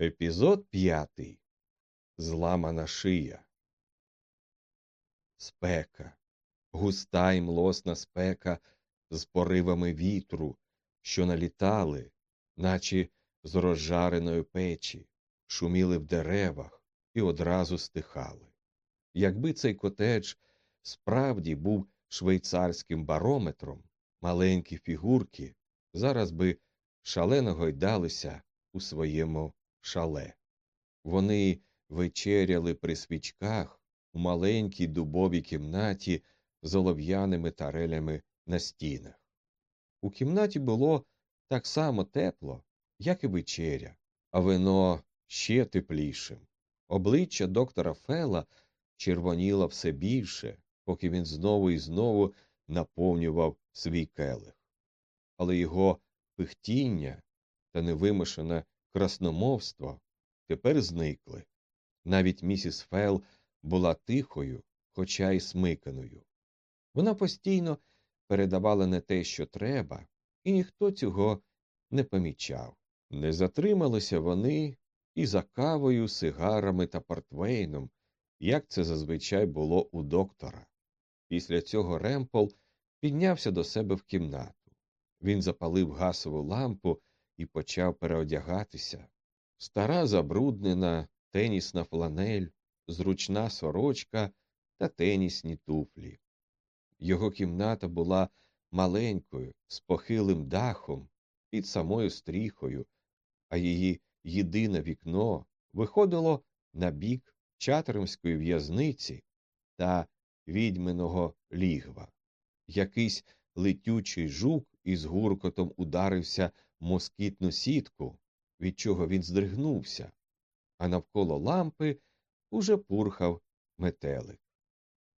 Епізод п'ятий. Зламана шия. Спека. Густа й млосна спека з поривами вітру, що налітали, наче з розжареної печі, шуміли в деревах і одразу стихали. Якби цей котедж справді був швейцарським барометром, маленькі фігурки зараз би шалено гойдалися у своєму шале. Вони вечеряли при свічках у маленькій дубовій кімнаті з олов'яними тарелями на стінах. У кімнаті було так само тепло, як і вечеря, а вино ще теплішим. Обличчя доктора Фела червоніло все більше, поки він знову і знову наповнював свій келих. Але його пихтіння та невимушене красномовство тепер зникли. Навіть місіс Фел була тихою, хоча й смиканою. Вона постійно передавала не те, що треба, і ніхто цього не помічав. Не затрималися вони і за кавою, сигарами та портвейном, як це зазвичай було у доктора. Після цього Ремпл піднявся до себе в кімнату. Він запалив гасову лампу і почав переодягатися. Стара забруднена тенісна фланель, зручна сорочка та тенісні туфлі. Його кімната була маленькою, з похилим дахом під самою стріхою, а її єдине вікно виходило на бік чатермської в'язниці та відьминого лігва. Якийсь летючий жук із гуркотом ударився москітну сітку, від чого він здригнувся, а навколо лампи уже пурхав метелик.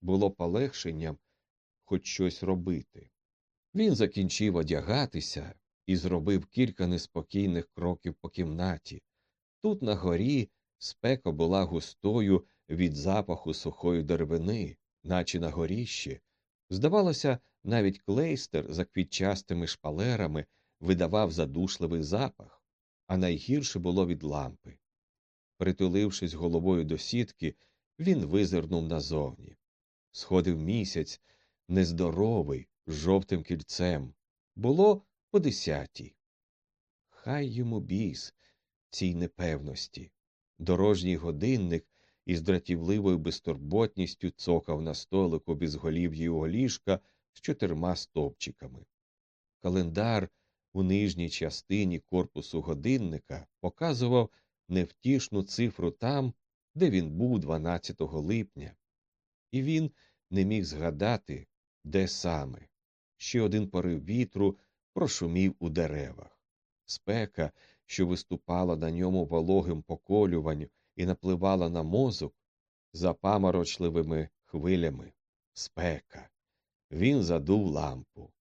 Було полегшенням хоч щось робити. Він закінчив одягатися і зробив кілька неспокійних кроків по кімнаті. Тут на горі спека була густою від запаху сухої деревини, наче на горіщі. Здавалося, навіть клейстер за квітчастими шпалерами видавав задушливий запах, а найгірше було від лампи. Притулившись головою до сітки, він визирнув назовні. Сходив місяць, нездоровий, з жовтим кільцем. Було по десятій. Хай йому біс цій непевності. Дорожній годинник із дратівливою безтурботністю цокав на столику без голів'ї його ліжка з чотирма стовпчиками. Календар у нижній частині корпусу годинника показував невтішну цифру там, де він був 12 липня, і він не міг згадати, де саме. Ще один порив вітру прошумів у деревах. Спека, що виступала на ньому вологим поколюванню і напливала на мозок запаморочливими хвилями. Спека. Він задув лампу.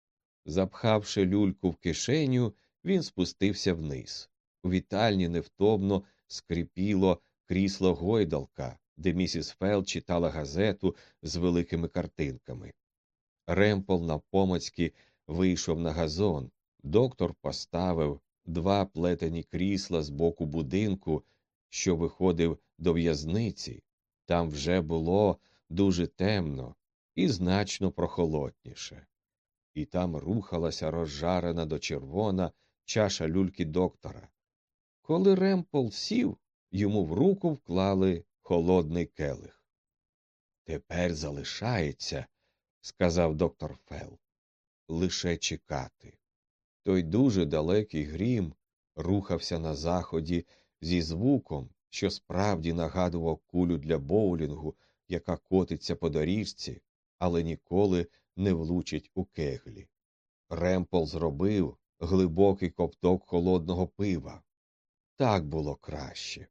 Запхавши люльку в кишеню, він спустився вниз. У вітальні невтомно скрипіло крісло гойдалка, де місіс Фел читала газету з великими картинками. Ремпол навпомацьки вийшов на газон. Доктор поставив два плетені крісла з боку будинку, що виходив до в'язниці. Там вже було дуже темно і значно прохолодніше. І там рухалася розжарена до червона чаша люльки доктора. Коли Ремпол сів, йому в руку вклали холодний келих. Тепер залишається, сказав доктор Фел, лише чекати. Той дуже далекий грім рухався на заході зі звуком, що справді нагадував кулю для боулінгу, яка котиться по доріжці, але ніколи не влучить у кеглі. Ремпол зробив глибокий ковток холодного пива. Так було краще.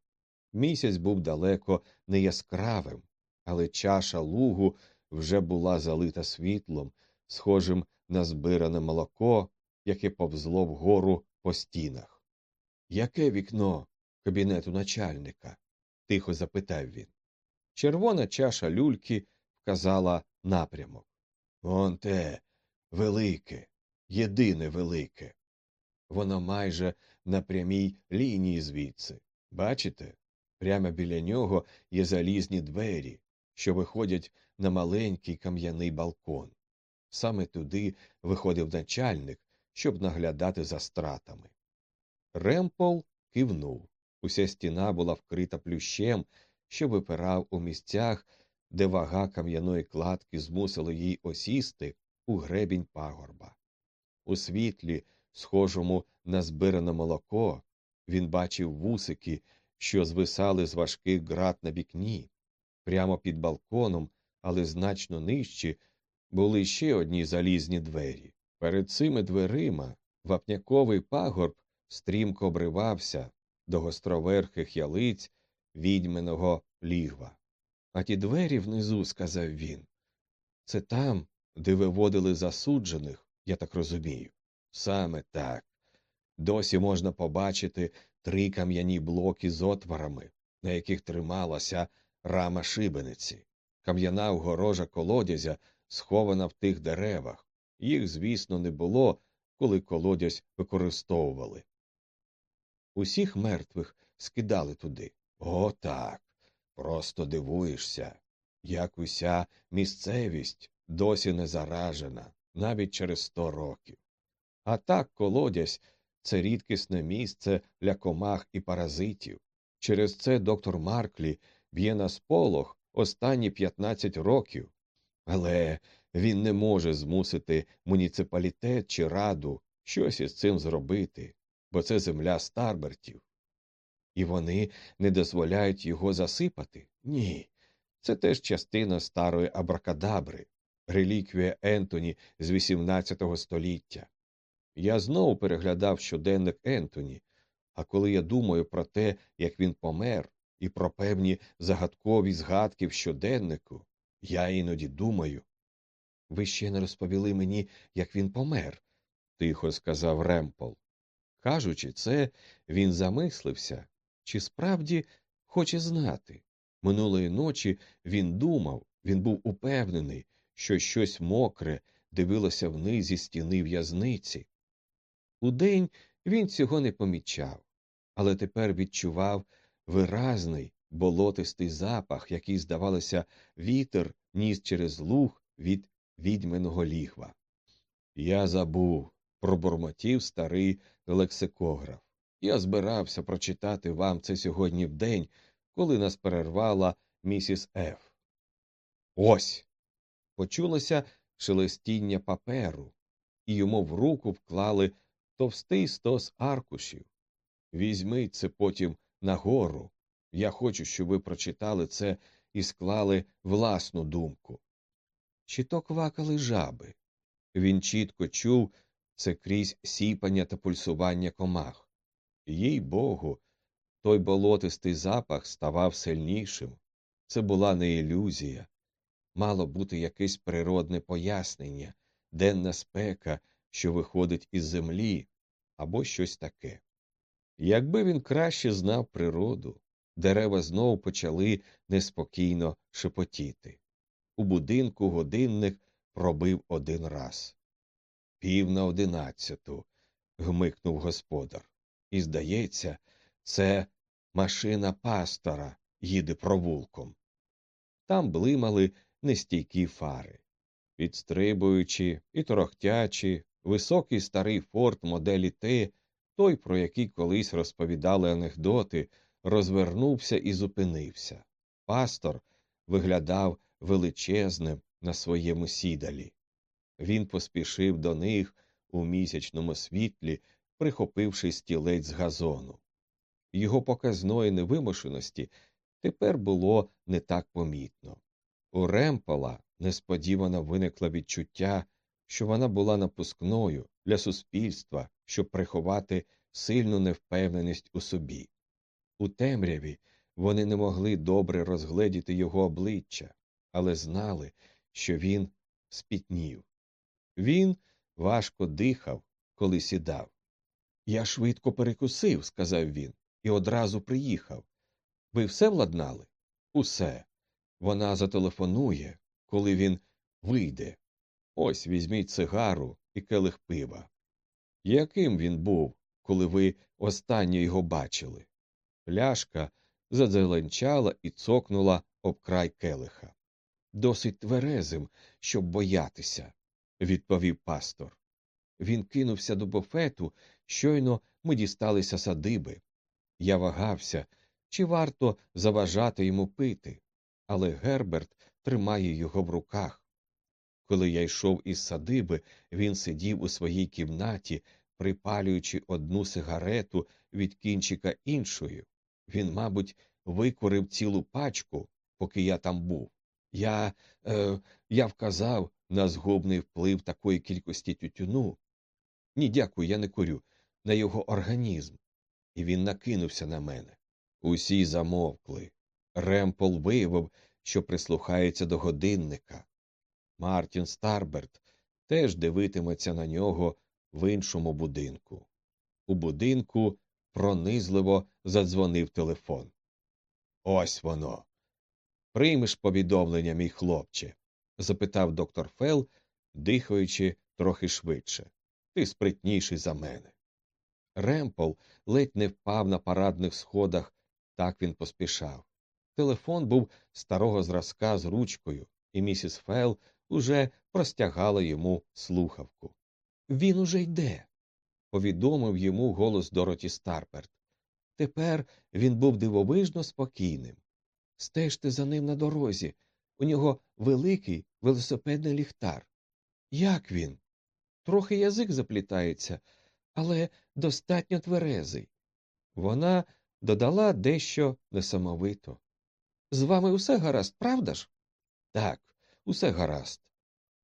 Місяць був далеко не яскравим, але чаша лугу вже була залита світлом, схожим на збиране молоко, яке повзло вгору по стінах. Яке вікно кабінету начальника? тихо запитав він. Червона чаша люльки вказала напрямок. Он те велике, єдине велике. Воно майже на прямій лінії звідси. Бачите, прямо біля нього є залізні двері, що виходять на маленький кам'яний балкон. Саме туди виходив начальник, щоб наглядати за стратами. Ремпол кивнув. Уся стіна була вкрита плющем, що випирав у місцях, де вага кам'яної кладки змусила їй осісти у гребінь пагорба. У світлі, схожому на збиране молоко, він бачив вусики, що звисали з важких град на вікні. Прямо під балконом, але значно нижче, були ще одні залізні двері. Перед цими дверима вапняковий пагорб стрімко обривався до гостроверхих ялиць відьминого лігва. А ті двері внизу, сказав він, це там, де виводили засуджених, я так розумію. Саме так. Досі можна побачити три кам'яні блоки з отворами, на яких трималася рама шибениці. Кам'яна огорожа колодязя схована в тих деревах. Їх, звісно, не було, коли колодязь використовували. Усіх мертвих скидали туди. О, так. Просто дивуєшся, як уся місцевість досі не заражена, навіть через сто років. А так колодязь це рідкісне місце для комах і паразитів. Через це доктор Марклі б'є на сполох останні 15 років. Але він не може змусити муніципалітет чи раду щось із цим зробити, бо це земля старбертів. І вони не дозволяють його засипати? Ні. Це теж частина старої абракадабри, реліквія Ентоні з XVIII століття. Я знову переглядав щоденник Ентоні, а коли я думаю про те, як він помер, і про певні загадкові згадки в щоденнику, я іноді думаю. Ви ще не розповіли мені, як він помер, тихо сказав Ремпол. Кажучи це, він замислився, чи справді хоче знати. Минулої ночі він думав, він був упевнений, що щось мокре дивилося вниз зі стіни в'язниці. Удень він цього не помічав, але тепер відчував виразний болотистий запах, який, здавалося, вітер ніс через луг від відьминого лігва. Я забув, пробурмотів старий лексикограф. Я збирався прочитати вам це сьогодні вдень, коли нас перервала місіс Ф. Ось. Почулося шелестіння паперу, і йому в руку вклали товстий стос аркушів. Візьміть це потім нагору. Я хочу, щоб ви прочитали це і склали власну думку. Чи то квакали жаби? Він чітко чув це крізь сіпання та пульсування комах. Їй богу, той болотистий запах ставав сильнішим. Це була не ілюзія. Мало бути якесь природне пояснення, денна спека, що виходить із землі, або щось таке. Якби він краще знав природу, дерева знов почали неспокійно шепотіти. У будинку годинник пробив один раз. Пів на одинадцяту. гмикнув господар. І, здається, це машина пастора їде провулком. Там блимали нестійкі фари. Підстрибуючи і торохтячи, високий старий форт моделі Т, той, про який колись розповідали анекдоти, розвернувся і зупинився. Пастор виглядав величезним на своєму сідалі. Він поспішив до них у місячному світлі, прихопивши стілець з газону. Його показної невимушеності тепер було не так помітно. У Ремпола несподівано виникло відчуття, що вона була напускною для суспільства, щоб приховати сильну невпевненість у собі. У темряві вони не могли добре розгледіти його обличчя, але знали, що він спітнів. Він важко дихав, коли сідав. Я швидко перекусив, сказав він, і одразу приїхав. Ви все владнали? Усе. Вона зателефонує, коли він вийде. Ось візьміть цигару і келих пива. Яким він був, коли ви останнє його бачили? Пляшка задзеленчала і цокнула об край келиха. Досить тверезим, щоб боятися, відповів пастор. Він кинувся до буфету, щойно ми дісталися садиби. Я вагався, чи варто заважати йому пити, але Герберт тримає його в руках. Коли я йшов із садиби, він сидів у своїй кімнаті, припалюючи одну сигарету від кінчика іншою. Він, мабуть, викурив цілу пачку, поки я там був. Я е, я вказав на згубний вплив такої кількості тютюну. Ні, дякую, я не курю, на його організм. І він накинувся на мене. Усі замовкли. Ремпол виявив, що прислухається до годинника. Мартін Старберт теж дивитиметься на нього в іншому будинку. У будинку пронизливо задзвонив телефон. Ось воно. Приймеш повідомлення, мій хлопче? запитав доктор Фел, дихаючи трохи швидше. Ти спритніший за мене. Ремпол ледь не впав на парадних сходах, так він поспішав. Телефон був старого зразка з ручкою, і місіс Фел уже простягала йому слухавку. Він уже йде, повідомив йому голос Дороті Старперт. Тепер він був дивовижно спокійним. Стежте за ним на дорозі. У нього великий велосипедний ліхтар. Як він? Трохи язик заплітається, але достатньо тверезий. Вона додала дещо несамовито. З вами усе гаразд, правда ж? Так, усе гаразд.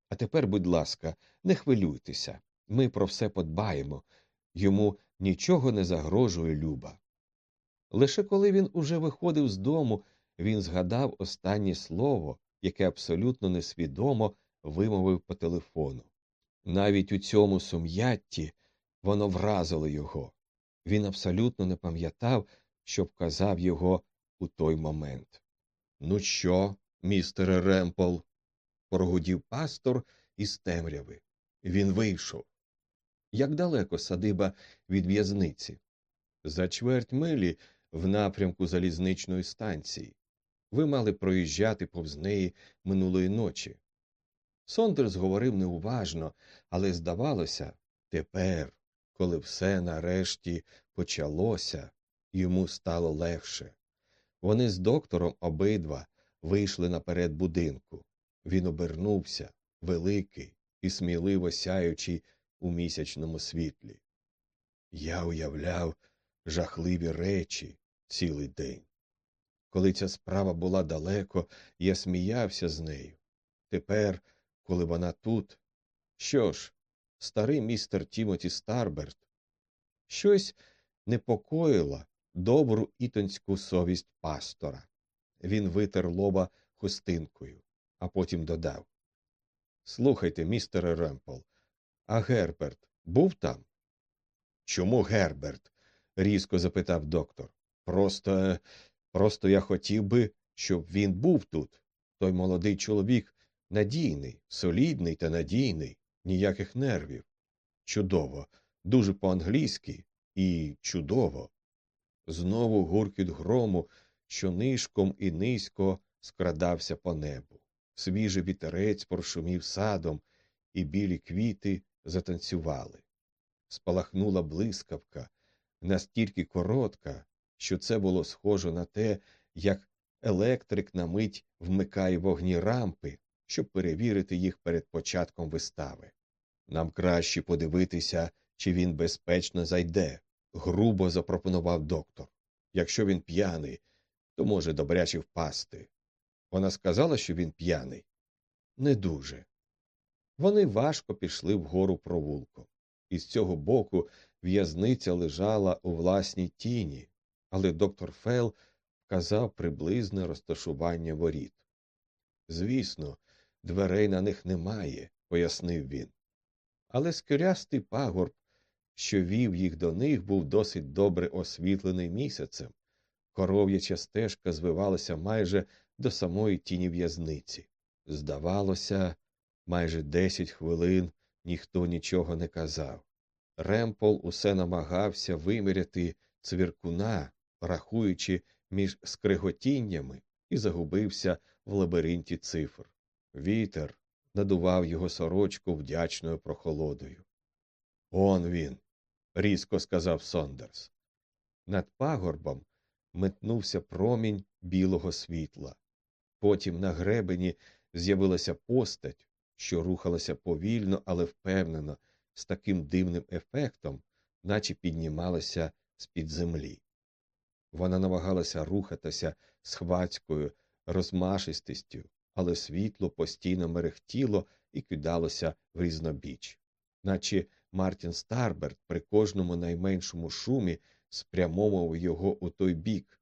А тепер, будь ласка, не хвилюйтеся. Ми про все подбаємо. Йому нічого не загрожує люба. Лише коли він уже виходив з дому, він згадав останнє слово, яке абсолютно несвідомо вимовив по телефону. Навіть у цьому сум'ятті воно вразило його. Він абсолютно не пам'ятав, що вказав його у той момент. Ну що, містере Ремпл? прогудів пастор із темряви. Він вийшов. Як далеко садиба від в'язниці? За чверть милі в напрямку залізничної станції. Ви мали проїжджати повз неї минулої ночі. Сондерс говорив неуважно, але здавалося, тепер, коли все нарешті почалося, йому стало легше. Вони з доктором обидва вийшли наперед будинку. Він обернувся, великий і сміливо сяючий у місячному світлі. Я уявляв жахливі речі цілий день. Коли ця справа була далеко, я сміявся з нею. Тепер, коли вона тут, що ж, старий містер Тімоті Старберт, щось непокоїло добру ітонську совість пастора. Він витер лоба хустинкою, а потім додав Слухайте, містере Ремпл, а Герберт був там? Чому Герберт? різко запитав доктор. Просто, просто я хотів би, щоб він був тут. Той молодий чоловік надійний, солідний та надійний, ніяких нервів. Чудово, дуже по-англійськи і чудово. Знову гуркіт грому, що нишком і низько скрадався по небу. Свіжий вітерець прошумів садом, і білі квіти затанцювали. Спалахнула блискавка, настільки коротка, що це було схоже на те, як електрик на мить вмикає вогні рампи, щоб перевірити їх перед початком вистави. Нам краще подивитися, чи він безпечно зайде, грубо запропонував доктор. Якщо він п'яний, то може добряче впасти. Вона сказала, що він п'яний. Не дуже. Вони важко пішли вгору провулком. Із цього боку в'язниця лежала у власній тіні, але доктор Фел вказав приблизне розташування воріт. Звісно, дверей на них немає, пояснив він. Але скелястий пагорб, що вів їх до них, був досить добре освітлений місяцем. Коров'яча стежка звивалася майже до самої тіні в'язниці. Здавалося, майже десять хвилин ніхто нічого не казав. Ремпол усе намагався виміряти цвіркуна, рахуючи між скриготіннями, і загубився в лабіринті цифр. Вітер надував його сорочку вдячною прохолодою. Он він, різко сказав Сондерс. Над пагорбом метнувся промінь білого світла. Потім на гребені з'явилася постать, що рухалася повільно, але впевнено, з таким дивним ефектом, наче піднімалася з під землі. Вона намагалася рухатися з хвацькою розмашистістю, але світло постійно мерехтіло і кидалося в різнобіч, наче Мартін Старберт при кожному найменшому шумі спрямовував його у той бік.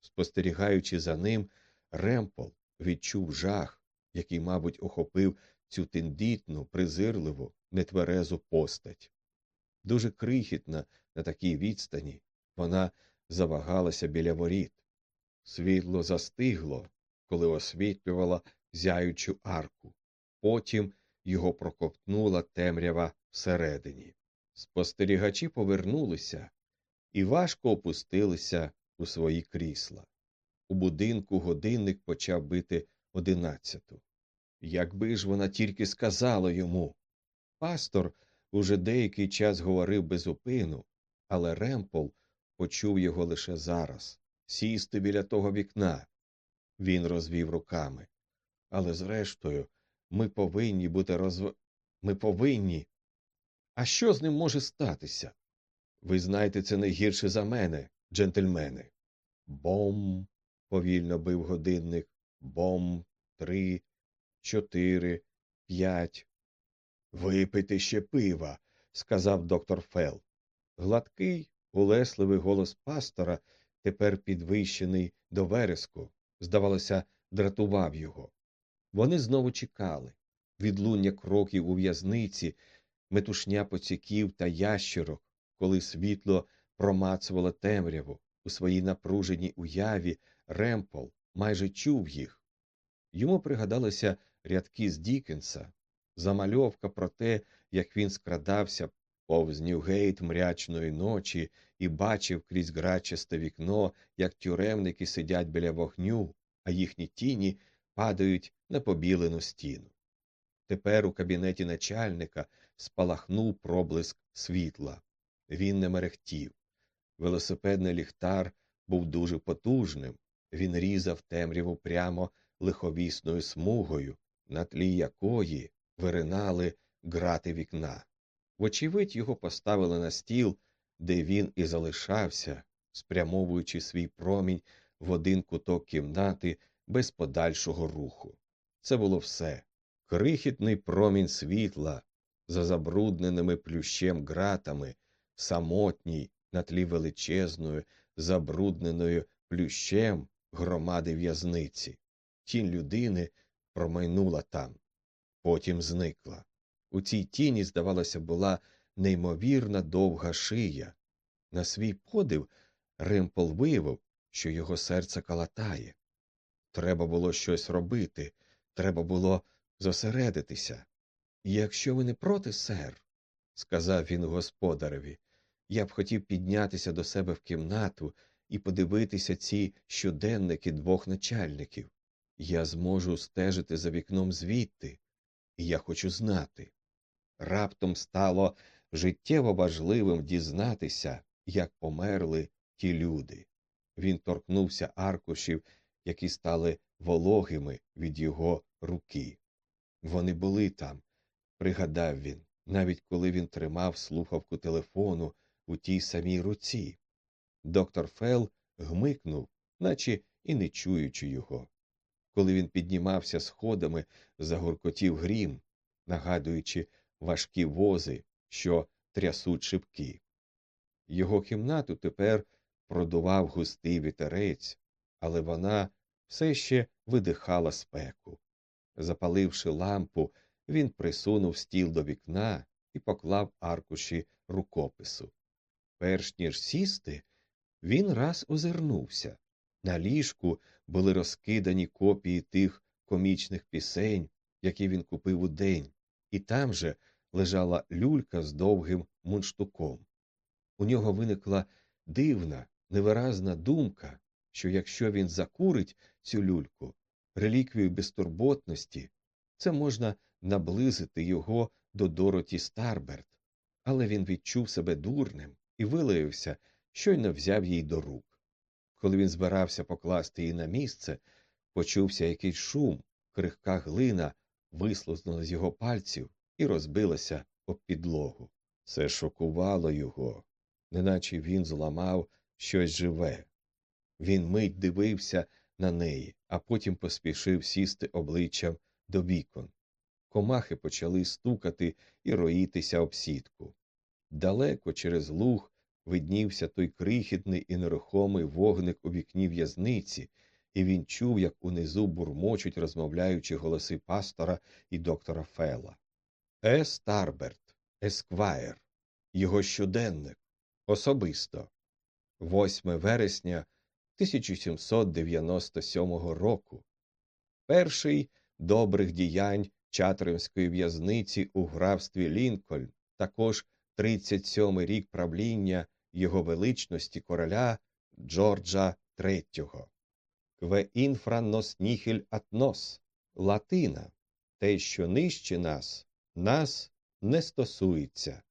Спостерігаючи за ним, Ремпол відчув жах, який, мабуть, охопив цю тендітну, презирливу, нетверезу постать. Дуже крихітна на такій відстані вона завагалася біля воріт. Світло застигло, коли освітлювала зяючу арку. Потім його проковтнула темрява всередині. Спостерігачі повернулися і важко опустилися у свої крісла. У будинку годинник почав бити одинадцяту. Якби ж вона тільки сказала йому. Пастор уже деякий час говорив безупину, але Ремпол почув його лише зараз сісти біля того вікна. Він розвів руками. Але, зрештою, ми повинні бути розв... Ми повинні. А що з ним може статися? Ви знаєте це не гірше за мене, джентльмени. Бом. повільно бив годинник. Бом. Три, чотири, п'ять. Випийте ще пива, сказав доктор Фел. Гладкий, улесливий голос пастора, тепер підвищений до вереску, здавалося, дратував його. Вони знову чекали. Відлуння кроків у в'язниці, метушня поціків та ящерок, коли світло промацувало темряву у своїй напруженій уяві, Ремпол майже чув їх. Йому пригадалися рядки з Дікенса, замальовка про те, як він скрадався повз Ньюгейт мрячної ночі і бачив крізь грачасте вікно, як тюремники сидять біля вогню, а їхні тіні падають на побілену стіну. Тепер у кабінеті начальника спалахнув проблиск світла. Він не мерехтів. Велосипедний ліхтар був дуже потужним. Він різав темряву прямо лиховісною смугою, на тлі якої виринали грати вікна. Вочевидь, його поставили на стіл, де він і залишався, спрямовуючи свій промінь в один куток кімнати без подальшого руху. Це було все крихітний промінь світла за забрудненими плющем ґратами, самотній на тлі величезної, забрудненою плющем громади в'язниці. Тінь людини промайнула там, потім зникла. У цій тіні, здавалося, була неймовірна довга шия. На свій подив Римпл виявив, що його серце калатає. Треба було щось робити, треба було зосередитися. Якщо ви не проти, сер, сказав він господареві, я б хотів піднятися до себе в кімнату і подивитися ці щоденники двох начальників. Я зможу стежити за вікном звідти, і я хочу знати. Раптом стало життєво важливим дізнатися, як померли ті люди. Він торкнувся аркушів, які стали вологими від його руки. Вони були там, пригадав він, навіть коли він тримав слухавку телефону у тій самій руці. Доктор Фел гмикнув, наче і не чуючи його. Коли він піднімався сходами, загоркотів грім, нагадуючи важкі вози, що трясуть шибки. Його кімнату тепер продував густий вітерець, але вона все ще видихала спеку. Запаливши лампу, він присунув стіл до вікна і поклав аркуші рукопису. Перш ніж сісти, він раз озирнувся. На ліжку були розкидані копії тих комічних пісень, які він купив у день, і там же лежала люлька з довгим мундштуком. У нього виникла дивна, невиразна думка, що якщо він закурить цю люльку, реліквію безтурботності, це можна наблизити його до Дороті Старберт, але він відчув себе дурним і вилаявся, щойно взяв їй до рук. Коли він збирався покласти її на місце, почувся якийсь шум, крихка глина вислузнула з його пальців і розбилася об підлогу. Це шокувало його, неначе він зламав щось живе. Він мить дивився на неї, а потім поспішив сісти обличчям до вікон. Комахи почали стукати і роїтися об сітку. Далеко через луг виднівся той крихітний і нерухомий вогник у вікні в'язниці, і він чув, як унизу бурмочуть, розмовляючи голоси пастора і доктора Фела. Е. Старберт, Есквайр, його щоденник, особисто, 8 вересня 1797 року, перший добрих діянь Чатеринської в'язниці у графстві Лінкольн, також 37-й рік правління його величності короля Джорджа III. Кве інфра нос ніхель ат нос, Латина, те, що нижче нас, нас не стосується.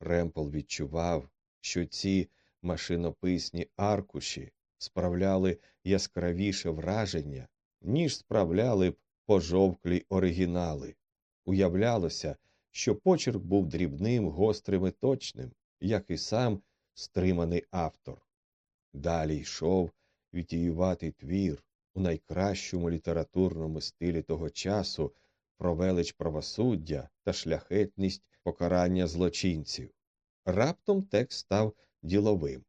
Ремпл відчував, що ці машинописні аркуші справляли яскравіше враження, ніж справляли б пожовклі оригінали. Уявлялося, що почерк був дрібним, гострим і точним, як і сам стриманий автор. Далі йшов вітіюватий твір у найкращому літературному стилі того часу про велич правосуддя та шляхетність покарання злочинців. Раптом текст став діловим.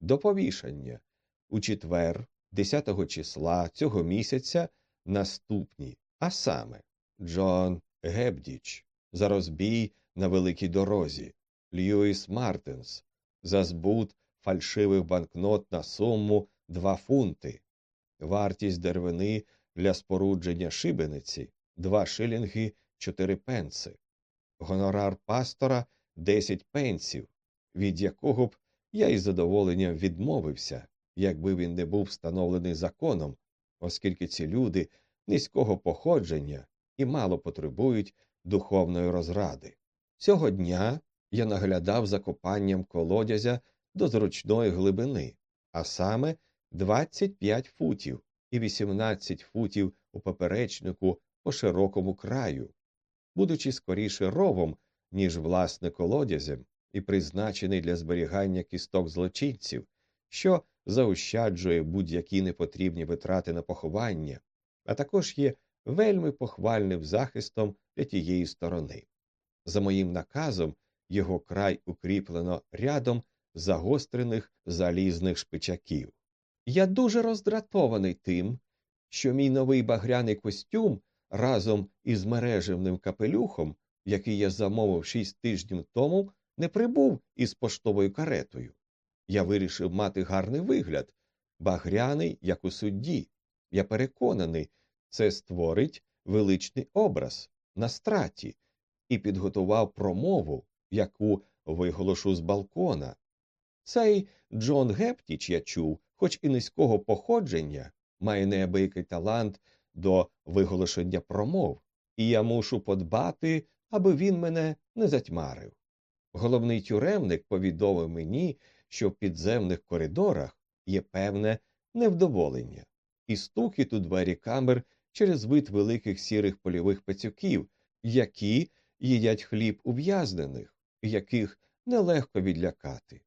До повішання у четвер, 10 числа цього місяця наступні, а саме Джон Гебдіч за розбій на великій дорозі, Льюіс Мартинс за збут фальшивих банкнот на суму 2 фунти, вартість деревини для спорудження шибениці 2 шилінги 4 пенси, гонорар пастора 10 пенсів, від якого б я із задоволенням відмовився, якби він не був встановлений законом, оскільки ці люди низького походження і мало потребують духовної розради. Цього дня я наглядав за копанням колодязя до зручної глибини, а саме 25 футів і 18 футів у поперечнику по широкому краю, будучи скоріше ровом, ніж власне колодязем, і призначений для зберігання кісток злочинців, що заощаджує будь-які непотрібні витрати на поховання, а також є вельми похвальним захистом для тієї сторони. За моїм наказом, його край укріплено рядом загострених залізних шпичаків. Я дуже роздратований тим, що мій новий багряний костюм разом із мережевним капелюхом, який я замовив шість тижнів тому, не прибув із поштовою каретою. Я вирішив мати гарний вигляд, багряний, як у судді. Я переконаний, це створить величний образ на страті і підготував промову, яку виголошу з балкона. Цей Джон Гептіч, я чув, хоч і низького походження, має неабиякий талант до виголошення промов, і я мушу подбати, аби він мене не затьмарив. Головний тюремник повідомив мені, що в підземних коридорах є певне невдоволення, і стукіт у двері камер через вид великих сірих польових пацюків, які їдять хліб ув'язнених, яких нелегко відлякати.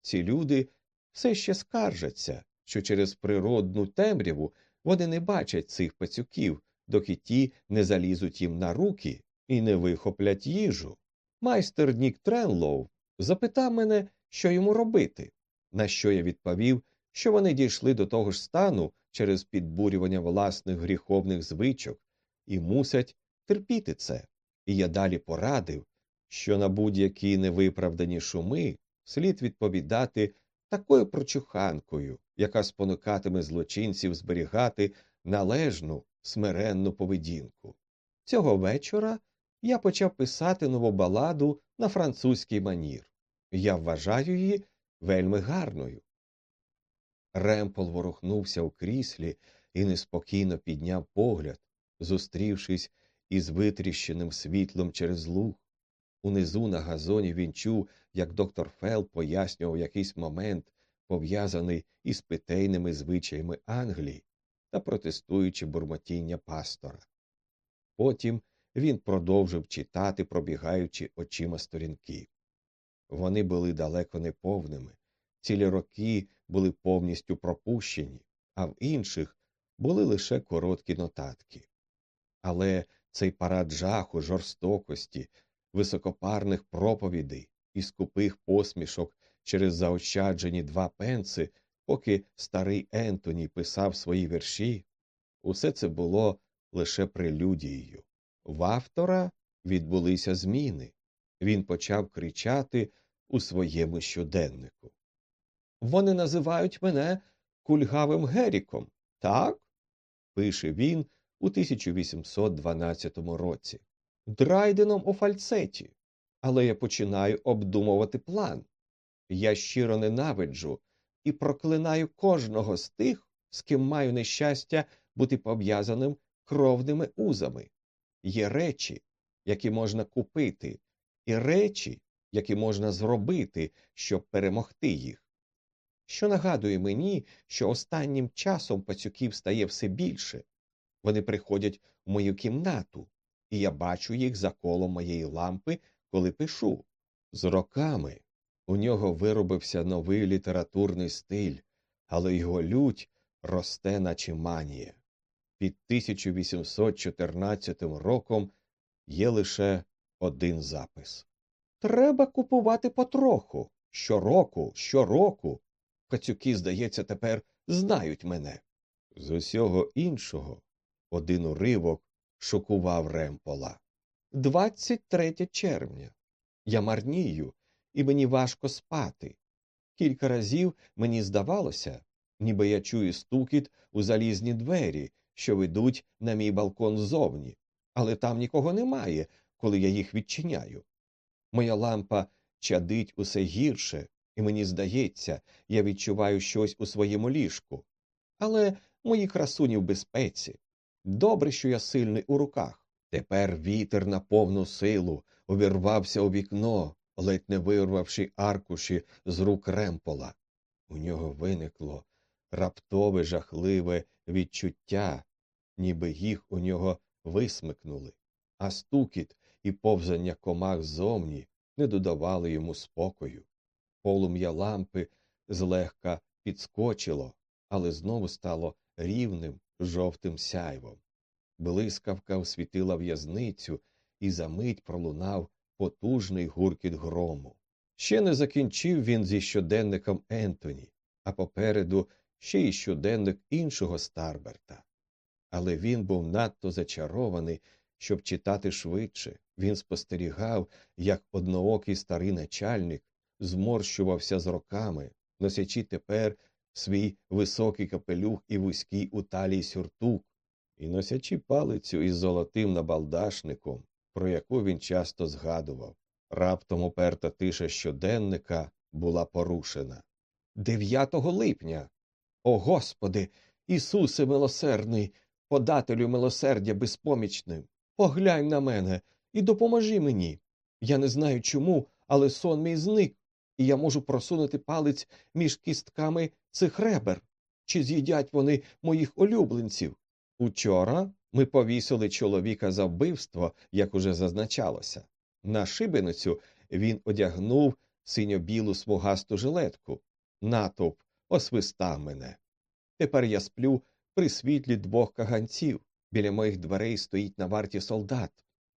Ці люди все ще скаржаться, що через природну темряву вони не бачать цих пацюків, доки ті не залізуть їм на руки і не вихоплять їжу. Майстер Нік Тренлоу запитав мене, що йому робити, на що я відповів, що вони дійшли до того ж стану через підбурювання власних гріховних звичок і мусять терпіти це. І я далі порадив, що на будь-які невиправдані шуми слід відповідати такою прочуханкою, яка спонукатиме злочинців зберігати належну смиренну поведінку. Цього вечора я почав писати нову баладу на французький манір. Я вважаю її вельми гарною. Ремпол ворухнувся у кріслі і неспокійно підняв погляд, зустрівшись із витріщеним світлом через луг. Унизу на газоні він чув, як доктор Фел пояснював якийсь момент, пов'язаний із питейними звичаями Англії та протестуючи бурмотіння пастора. Потім він продовжив читати, пробігаючи очима сторінки. Вони були далеко не повними, цілі роки були повністю пропущені, а в інших були лише короткі нотатки. Але цей парад жаху, жорстокості, високопарних проповідей і скупих посмішок через заощаджені два пенси, поки старий Ентоні писав свої вірші, усе це було лише прелюдією. В автора відбулися зміни. Він почав кричати у своєму щоденнику. Вони називають мене кульгавим Геріком, так? пише він у 1812 році. Драйденом у фальцеті. Але я починаю обдумувати план. Я щиро ненавиджу і проклинаю кожного з тих, з ким маю нещастя бути пов'язаним кровними узами. Є речі, які можна купити, і речі, які можна зробити, щоб перемогти їх. Що нагадує мені, що останнім часом пацюків стає все більше. Вони приходять в мою кімнату, і я бачу їх за колом моєї лампи, коли пишу. З роками у нього виробився новий літературний стиль, але його лють росте, наче манія. Під 1814 роком є лише один запис. Треба купувати потроху. Щороку, щороку. Кацюки, здається, тепер знають мене. З усього іншого один уривок шокував ремпола. 23 червня. Я марнію, і мені важко спати. Кілька разів мені здавалося, ніби я чую стукіт у залізні двері, що ведуть на мій балкон ззовні, але там нікого немає, коли я їх відчиняю. Моя лампа чадить усе гірше, і мені здається, я відчуваю щось у своєму ліжку. Але мої красуні в безпеці. Добре, що я сильний у руках. Тепер вітер на повну силу увірвався у вікно, ледь не вирвавши аркуші з рук ремпола. У нього виникло раптове жахливе відчуття, ніби їх у нього висмикнули, а стукіт і повзання комах ззовні не додавали йому спокою. Полум'я лампи злегка підскочило, але знову стало рівним жовтим сяйвом. Блискавка освітила в'язницю, і за мить пролунав потужний гуркіт грому. Ще не закінчив він зі щоденником Ентоні, а попереду ще й щоденник іншого Старберта. Але він був надто зачарований, щоб читати швидше. Він спостерігав, як одноокий старий начальник зморщувався з роками, носячи тепер свій високий капелюх і вузький у талії сюртук, і носячи палицю із золотим набалдашником, про яку він часто згадував. Раптом уперта тиша щоденника була порушена. 9 липня. О Господи, Ісусе милосердний, подателю милосердя безпомічним, поглянь на мене і допоможи мені. Я не знаю чому, але сон мій зник, і я можу просунути палець між кістками цих ребер. Чи з'їдять вони моїх улюбленців? Учора ми повісили чоловіка за вбивство, як уже зазначалося. На шибеницю він одягнув синьо-білу смугасту жилетку. Натовп освистав мене. Тепер я сплю при світлі двох каганців. Біля моїх дверей стоїть на варті солдат.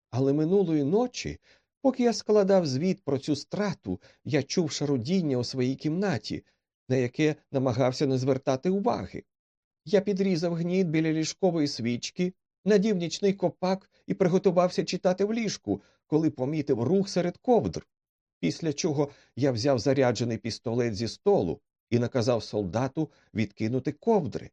Але минулої ночі, поки я складав звіт про цю страту, я чув шарудіння у своїй кімнаті, на яке намагався не звертати уваги. Я підрізав гніт біля ліжкової свічки, надів нічний копак і приготувався читати в ліжку, коли помітив рух серед ковдр. Після чого я взяв заряджений пістолет зі столу і наказав солдату відкинути ковдри.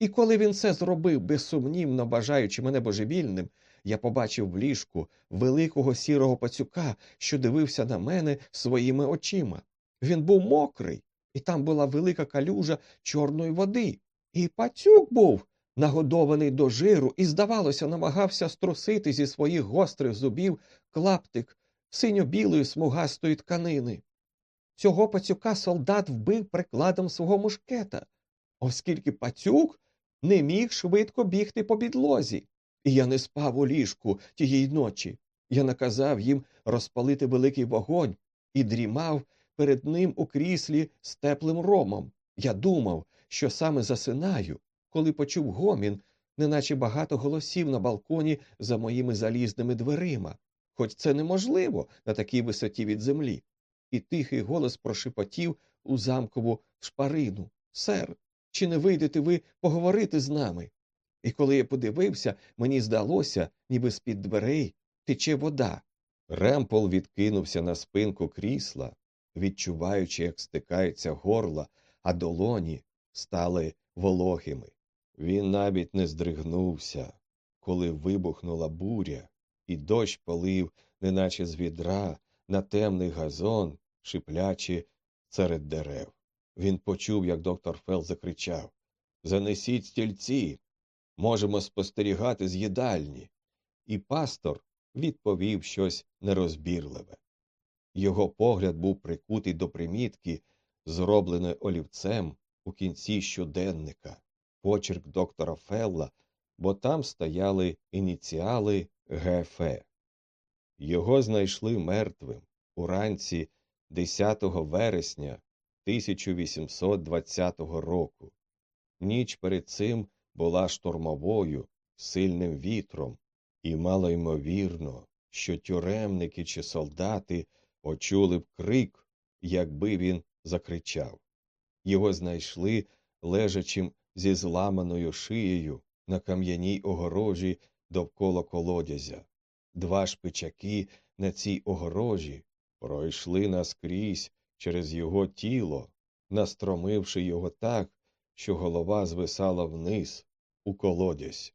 І коли він це зробив, безсумнівно бажаючи мене божевільним, я побачив в ліжку великого сірого пацюка, що дивився на мене своїми очима. Він був мокрий, і там була велика калюжа чорної води. І пацюк був, нагодований до жиру, і, здавалося, намагався струсити зі своїх гострих зубів клаптик синьо-білої смугастої тканини. Цього пацюка солдат вбив прикладом свого мушкета, оскільки пацюк не міг швидко бігти по підлозі. І я не спав у ліжку тієї ночі. Я наказав їм розпалити великий вогонь і дрімав перед ним у кріслі з теплим ромом. Я думав, що саме засинаю, коли почув гомін, неначе багато голосів на балконі за моїми залізними дверима, хоч це неможливо на такій висоті від землі. І тихий голос прошепотів у замкову шпарину Сер, чи не вийдете ви поговорити з нами? І коли я подивився, мені здалося, ніби з під дверей тече вода. Ремпол відкинувся на спинку крісла, відчуваючи, як стикається горло, а долоні стали вологими. Він навіть не здригнувся, коли вибухнула буря, і дощ полив, неначе з відра, на темний газон, шиплячи серед дерев. Він почув, як доктор Фел закричав Занесіть стільці. Можемо спостерігати з їдальні. І пастор відповів щось нерозбірливе. Його погляд був прикутий до примітки, зробленої олівцем у кінці щоденника, почерк доктора Фелла, бо там стояли ініціали ГФ. Його знайшли мертвим уранці 10 вересня 1820 року. Ніч перед цим була штормовою, сильним вітром, і мало ймовірно, що тюремники чи солдати почули б крик, якби він закричав. Його знайшли лежачим зі зламаною шиєю на кам'яній огорожі довкола колодязя. Два шпичаки на цій огорожі пройшли наскрізь через його тіло, настромивши його так, що голова звисала вниз у колодязь.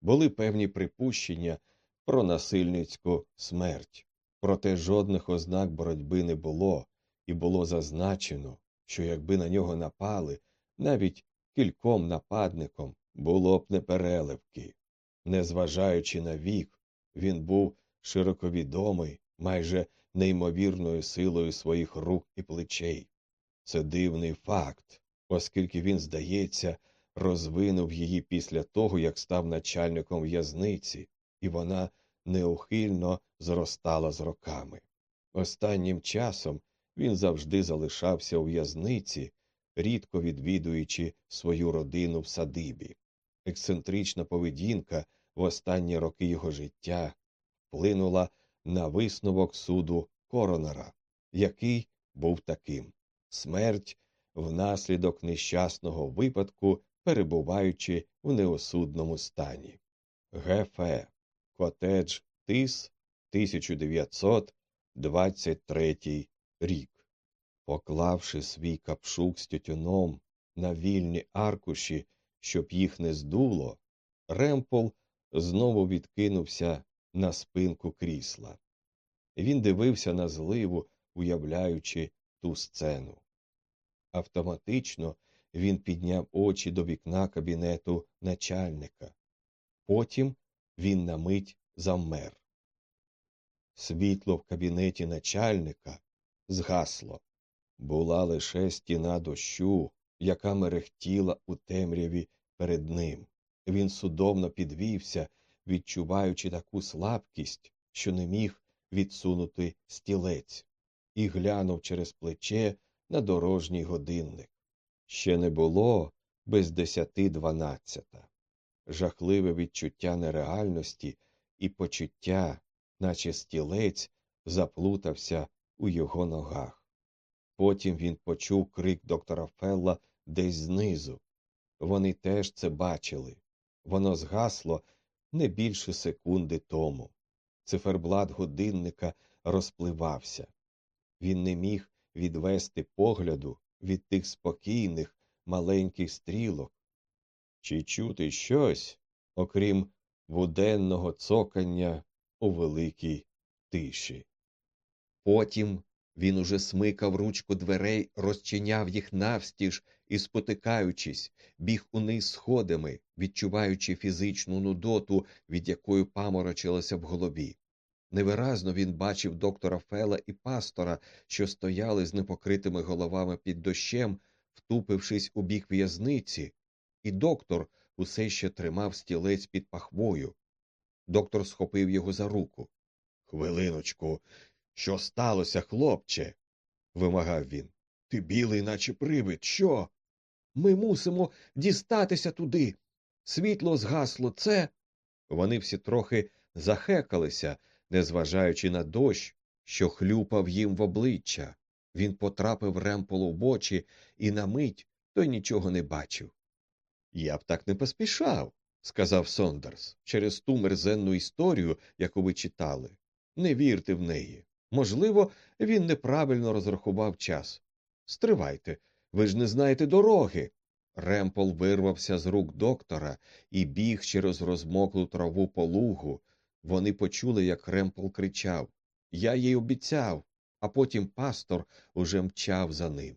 Були певні припущення про насильницьку смерть, проте жодних ознак боротьби не було, і було зазначено, що якби на нього напали, навіть кільком нападником було б непереливки. Незважаючи на вік, він був широковідомий майже неймовірною силою своїх рук і плечей. Це дивний факт, оскільки він, здається, розвинув її після того, як став начальником в'язниці, і вона неухильно зростала з роками. Останнім часом він завжди залишався у в'язниці, рідко відвідуючи свою родину в садибі. Ексцентрична поведінка в останні роки його життя вплинула на висновок суду коронера, який був таким смерть внаслідок нещасного випадку, перебуваючи в неосудному стані. ГФ. Котедж Тис 1923 рік. Поклавши свій капшук з тютюном на вільні аркуші, щоб їх не здуло, Ремпл знову відкинувся на спинку крісла. Він дивився на зливу, уявляючи ту сцену. Автоматично він підняв очі до вікна кабінету начальника. Потім він на мить завмер. Світло в кабінеті начальника згасло. Була лише стіна дощу, яка мерехтіла у темряві перед ним. Він судомно підвівся, відчуваючи таку слабкість, що не міг відсунути стілець, і глянув через плече на дорожній годинник. Ще не було без десяти дванадцята. Жахливе відчуття нереальності і почуття, наче стілець, заплутався у його ногах. Потім він почув крик доктора Фелла десь знизу. Вони теж це бачили. Воно згасло не більше секунди тому. Циферблат годинника розпливався. Він не міг відвести погляду від тих спокійних маленьких стрілок. Чи чути щось, окрім буденного цокання у великій тиші. Потім Він уже смикав ручку дверей, розчиняв їх навстіж і, спотикаючись, біг униз сходами, відчуваючи фізичну нудоту, від якої паморочилося в голові. Невиразно він бачив доктора Фела і пастора, що стояли з непокритими головами під дощем, втупившись у бік в'язниці, і доктор усе ще тримав стілець під пахвою. Доктор схопив його за руку. Хвилиночку, що сталося, хлопче? вимагав він. Ти білий, наче привид. Що? Ми мусимо дістатися туди. Світло згасло, це. Вони всі трохи захекалися, незважаючи на дощ, що хлюпав їм в обличчя. Він потрапив ремполу в очі, і на мить той нічого не бачив. Я б так не поспішав, сказав Сондерс, через ту мерзенну історію, яку ви читали. Не вірте в неї. Можливо, він неправильно розрахував час. Стривайте, ви ж не знаєте дороги. Ремпол вирвався з рук доктора і біг через розмоклу траву по лугу. Вони почули, як Ремпол кричав Я їй обіцяв, а потім пастор уже мчав за ним.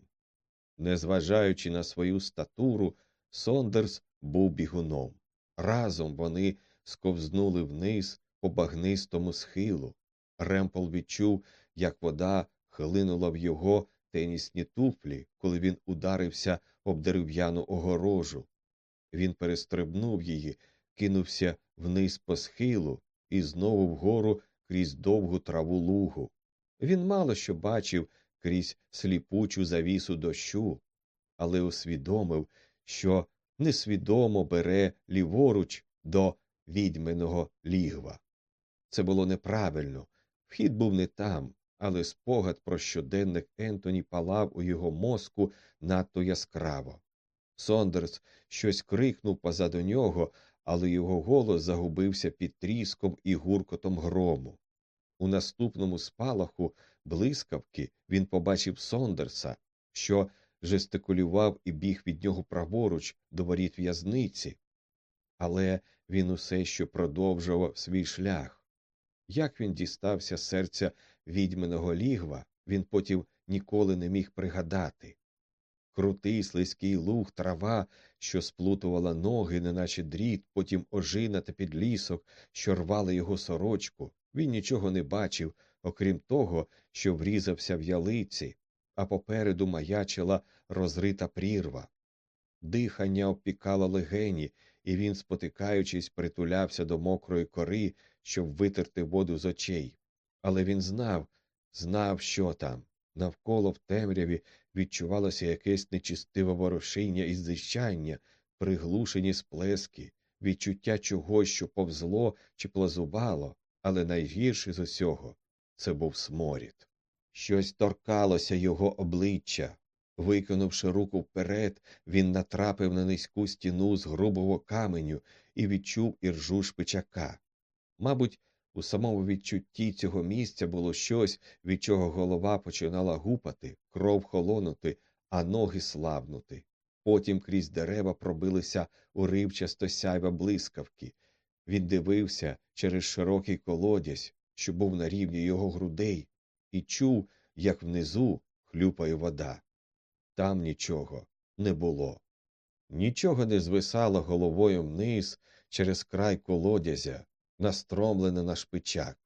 Незважаючи на свою статуру, Сондерс був бігуном. Разом вони сковзнули вниз по багнистому схилу. Ремпол відчув, як вода хлинула в його тенісні туфлі, коли він ударився об дерев'яну огорожу. Він перестрибнув її, кинувся вниз по схилу і знову вгору крізь довгу траву лугу. Він мало що бачив крізь сліпучу завісу дощу, але усвідомив, що несвідомо бере ліворуч до відьминого лігва. Це було неправильно. Вхід був не там, але спогад про щоденник Ентоні палав у його мозку надто яскраво. Сондерс щось крикнув позаду нього, але його голос загубився під тріском і гуркотом грому. У наступному спалаху блискавки він побачив Сондерса, що жестикулював і біг від нього праворуч до воріт в'язниці, але він усе ще продовжував свій шлях. Як він дістався серця відьминого лігва, він потім ніколи не міг пригадати. Крутий слизький луг, трава, що сплутувала ноги, неначе дріт, потім ожина та підлісок, що рвали його сорочку. Він нічого не бачив, окрім того, що врізався в ялиці, а попереду маячила розрита прірва. Дихання обпікало легені, і він, спотикаючись, притулявся до мокрої кори, щоб витерти воду з очей. Але він знав, знав, що там. Навколо в темряві відчувалося якесь нечистиве ворушіння і зищання, приглушені сплески, відчуття чогось, що повзло чи плазувало, але найгірше з усього це був сморід. Щось торкалося його обличчя. Викинувши руку вперед, він натрапив на низьку стіну з грубого каменю і відчув іржу шпичака. Мабуть, у самому відчутті цього місця було щось, від чого голова починала гупати, кров холонути, а ноги слабнути. Потім крізь дерева пробилися уривчасто сяйва блискавки. Він дивився через широкий колодязь, що був на рівні його грудей, і чув, як внизу хлюпає вода. Там нічого не було. Нічого не звисало головою вниз через край колодязя, настромлене на шпичак.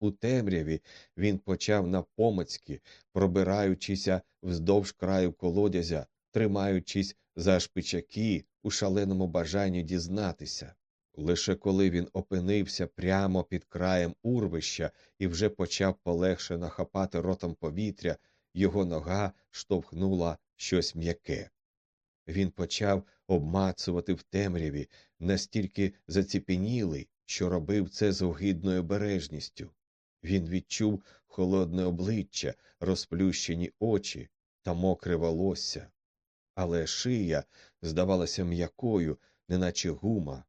У темряві він почав навпомацьки, пробираючися вздовж краю колодязя, тримаючись за шпичаки у шаленому бажанні дізнатися. Лише коли він опинився прямо під краєм урвища і вже почав полегше нахапати ротом повітря, його нога штовхнула щось м'яке. Він почав обмацувати в темряві, настільки заціпенілий, що робив це з огидною бережністю. Він відчув холодне обличчя, розплющені очі та мокре волосся, але шия здавалася м'якою, неначе гума,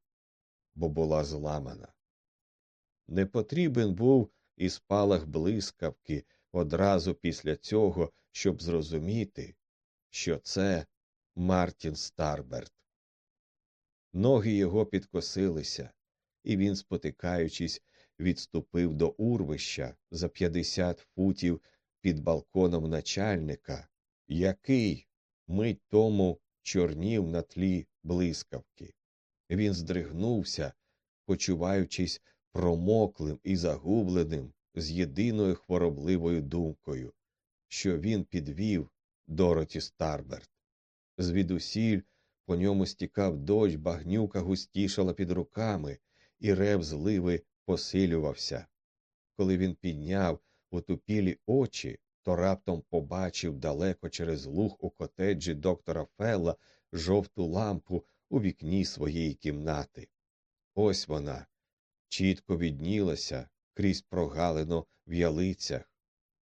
бо була зламана. Не потрібен був і спалах блискавки одразу після цього, щоб зрозуміти, що це Мартін Старберт. Ноги його підкосилися, і він, спотикаючись, відступив до урвища за 50 футів під балконом начальника, який мить тому чорнів на тлі блискавки. Він здригнувся, почуваючись промоклим і загубленим з єдиною хворобливою думкою, що він підвів Дороті Старберт. Звідусіль по ньому стікав дощ, багнюка густішала під руками, і рев зливи посилювався. Коли він підняв утупілі очі, то раптом побачив далеко через луг у котеджі доктора Фелла жовту лампу у вікні своєї кімнати. Ось вона чітко віднілася крізь прогалину в ялицях,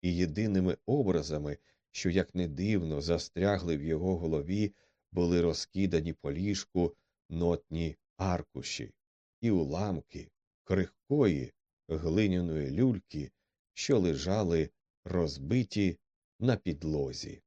і єдиними образами, що, як не дивно, застрягли в його голові, були розкидані по ліжку нотні аркуші і уламки крихкої глиняної люльки, що лежали розбиті на підлозі.